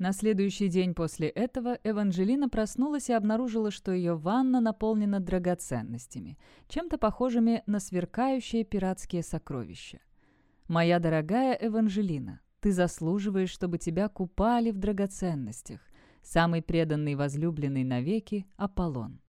На следующий день после этого Эванжелина проснулась и обнаружила, что ее ванна наполнена драгоценностями, чем-то похожими на сверкающие пиратские сокровища. «Моя дорогая Эванжелина, ты заслуживаешь, чтобы тебя купали в драгоценностях. Самый преданный возлюбленный навеки — Аполлон».